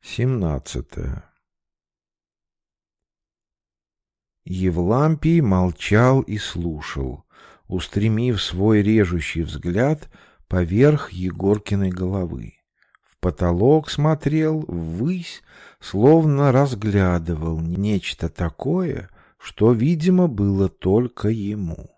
Семнадцатое. Евлампий молчал и слушал, устремив свой режущий взгляд поверх Егоркиной головы. В потолок смотрел ввысь, словно разглядывал нечто такое, что, видимо, было только ему.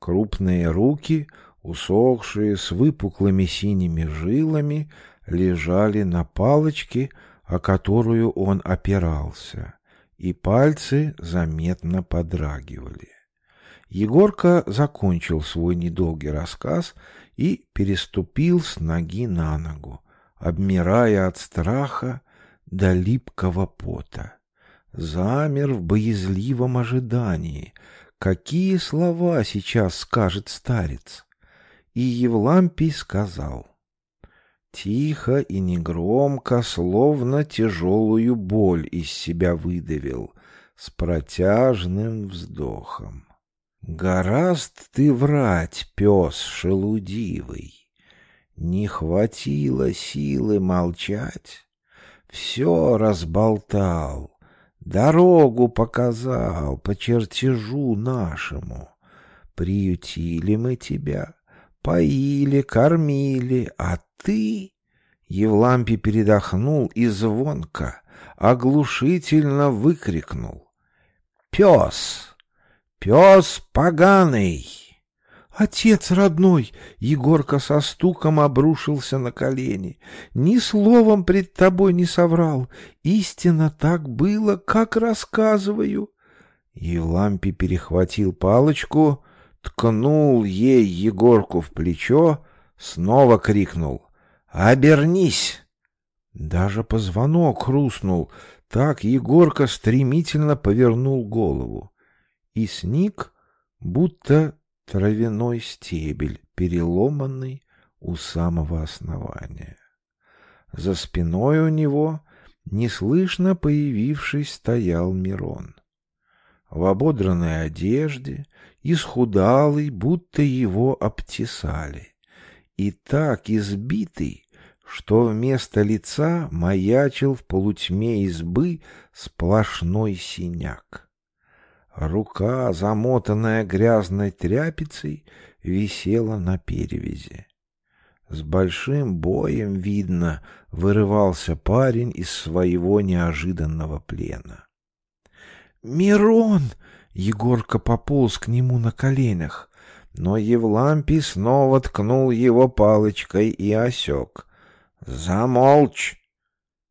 Крупные руки, усохшие с выпуклыми синими жилами, лежали на палочке, о которую он опирался, и пальцы заметно подрагивали. Егорка закончил свой недолгий рассказ и переступил с ноги на ногу, обмирая от страха до липкого пота. Замер в боязливом ожидании, какие слова сейчас скажет старец. И Евлампий сказал — Тихо и негромко, словно тяжелую боль из себя выдавил, с протяжным вздохом. Гораст ты врать, пес шелудивый. Не хватило силы молчать. Все разболтал, дорогу показал по чертежу нашему. Приютили мы тебя, поили, кормили, а ты...» Евлампий передохнул и звонко, оглушительно выкрикнул. «Пес! Пес поганый!» «Отец родной!» — Егорка со стуком обрушился на колени. «Ни словом пред тобой не соврал. Истинно так было, как рассказываю». Евлампий перехватил палочку, ткнул ей Егорку в плечо, снова крикнул «Обернись!» Даже позвонок хрустнул, так Егорка стремительно повернул голову. И сник, будто травяной стебель, переломанный у самого основания. За спиной у него, неслышно появившись, стоял Мирон. В ободранной одежде, исхудалый, будто его обтесали. И так избитый, что вместо лица маячил в полутьме избы сплошной синяк. Рука, замотанная грязной тряпицей, висела на перевязи. С большим боем, видно, вырывался парень из своего неожиданного плена. «Мирон!» — Егорка пополз к нему на коленях, но Евлампий снова ткнул его палочкой и осек — «Замолчь!»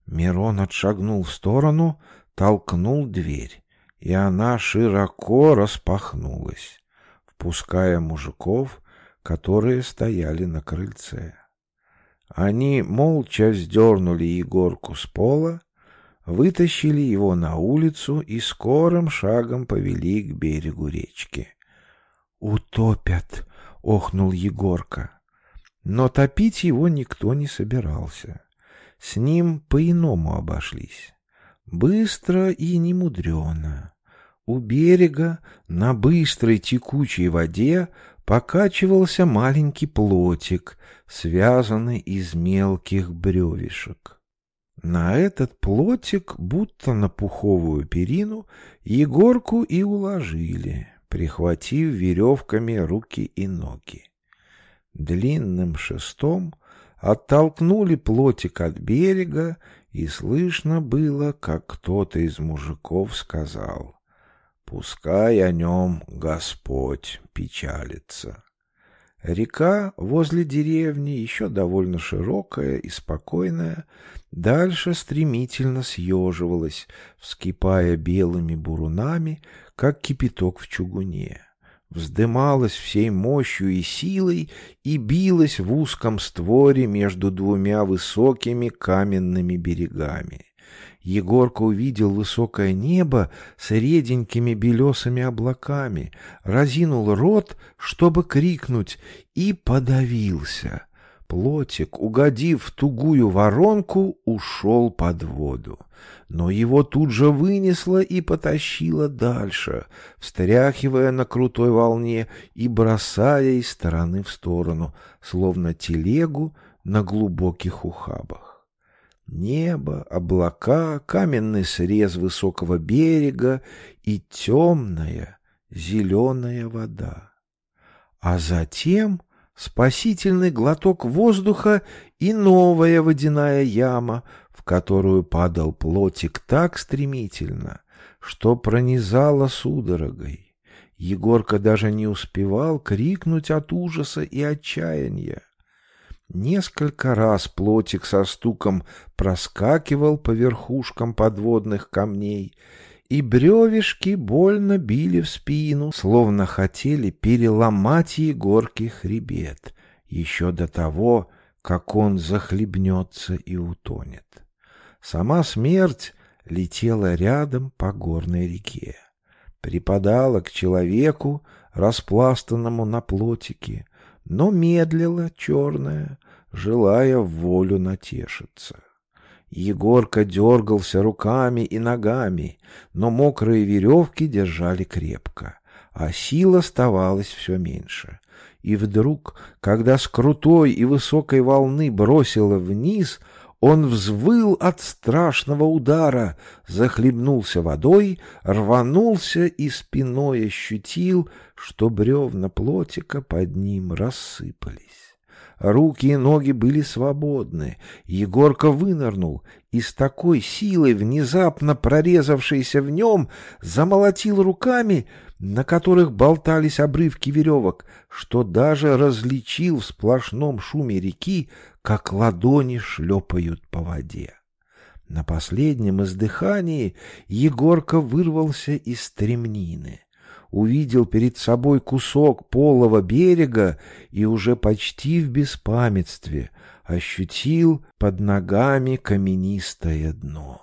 Мирон отшагнул в сторону, толкнул дверь, и она широко распахнулась, впуская мужиков, которые стояли на крыльце. Они молча вздернули Егорку с пола, вытащили его на улицу и скорым шагом повели к берегу речки. «Утопят!» — охнул Егорка. Но топить его никто не собирался. С ним по-иному обошлись. Быстро и немудрено. У берега на быстрой текучей воде покачивался маленький плотик, связанный из мелких бревешек. На этот плотик, будто на пуховую перину, Егорку и уложили, прихватив веревками руки и ноги длинным шестом оттолкнули плотик от берега, и слышно было, как кто-то из мужиков сказал, «Пускай о нем Господь печалится». Река возле деревни, еще довольно широкая и спокойная, дальше стремительно съеживалась, вскипая белыми бурунами, как кипяток в чугуне вздымалась всей мощью и силой и билась в узком створе между двумя высокими каменными берегами. Егорка увидел высокое небо с реденькими белесыми облаками, разинул рот, чтобы крикнуть, и подавился — Плотик, угодив в тугую воронку, ушел под воду. Но его тут же вынесло и потащило дальше, встряхивая на крутой волне и бросая из стороны в сторону, словно телегу на глубоких ухабах. Небо, облака, каменный срез высокого берега и темная зеленая вода. А затем спасительный глоток воздуха и новая водяная яма, в которую падал плотик так стремительно, что пронизала судорогой. Егорка даже не успевал крикнуть от ужаса и отчаяния. Несколько раз плотик со стуком проскакивал по верхушкам подводных камней, и бревешки больно били в спину, словно хотели переломать Егорке хребет, еще до того, как он захлебнется и утонет. Сама смерть летела рядом по горной реке, припадала к человеку, распластанному на плотике, но медлила черная, желая волю натешиться. Егорка дергался руками и ногами, но мокрые веревки держали крепко, а сил оставалось все меньше. И вдруг, когда с крутой и высокой волны бросило вниз, он взвыл от страшного удара, захлебнулся водой, рванулся и спиной ощутил, что бревна плотика под ним рассыпались. Руки и ноги были свободны. Егорка вынырнул и с такой силой, внезапно прорезавшейся в нем, замолотил руками, на которых болтались обрывки веревок, что даже различил в сплошном шуме реки, как ладони шлепают по воде. На последнем издыхании Егорка вырвался из стремнины увидел перед собой кусок полого берега и уже почти в беспамятстве ощутил под ногами каменистое дно.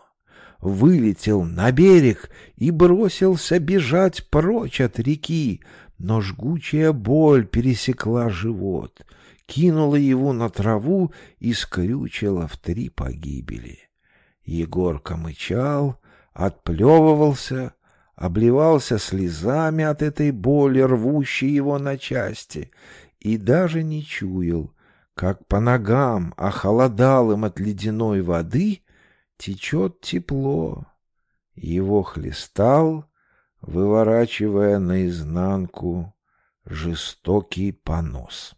Вылетел на берег и бросился бежать прочь от реки, но жгучая боль пересекла живот, кинула его на траву и скрючила в три погибели. Егорка мычал, отплевывался, обливался слезами от этой боли, рвущей его на части, и даже не чуял, как по ногам, охолодалым от ледяной воды, течет тепло. Его хлестал, выворачивая наизнанку жестокий понос.